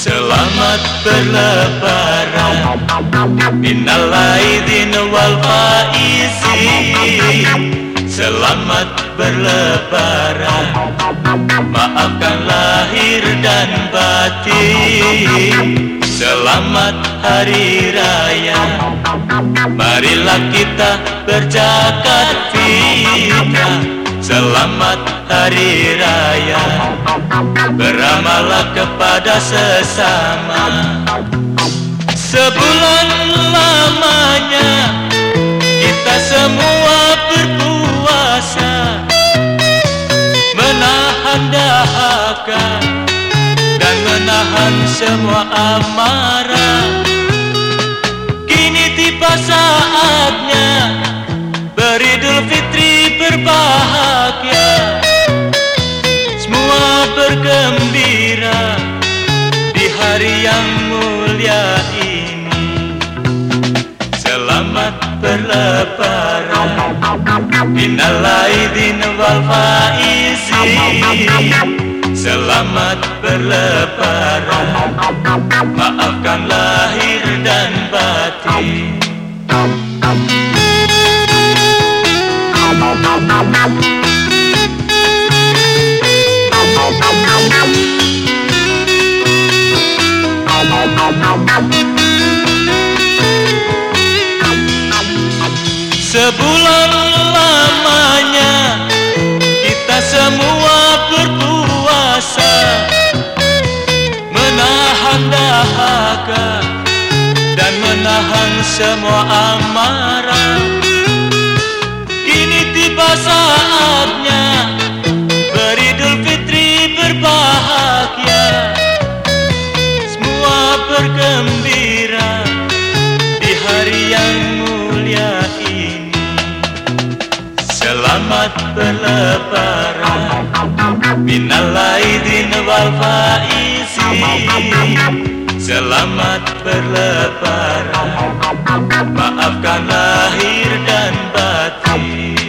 Selamat berlebaran. Minal aidin wal faizin. Selamat berlebaran. Maafkan lahir dan batin Selamat hari raya. Marilah kita berjakat fitrah Selamat hari raya. Beramalah kepada sesama. Sebulan lamanya Kita semua berpuasa. Menahan dahaga menahan semua amarah. Kini tiba saatnya. Beridul Fitri berbahagia. Semua bergembira Di hari yang mulia ini. Selamat berlebaran. Minal Selamat berlebaran. Maafkan lahir dan batin. Sebulan lamanya Dan menahan semua amarah. Kini tiba saatnya beridul fitri berbahagia. Semua bergembira di hari yang mulia ini. Selamat berlebaran. Minal aidin wal faizin Selamat berlebaran Maafkan lahir dan batin.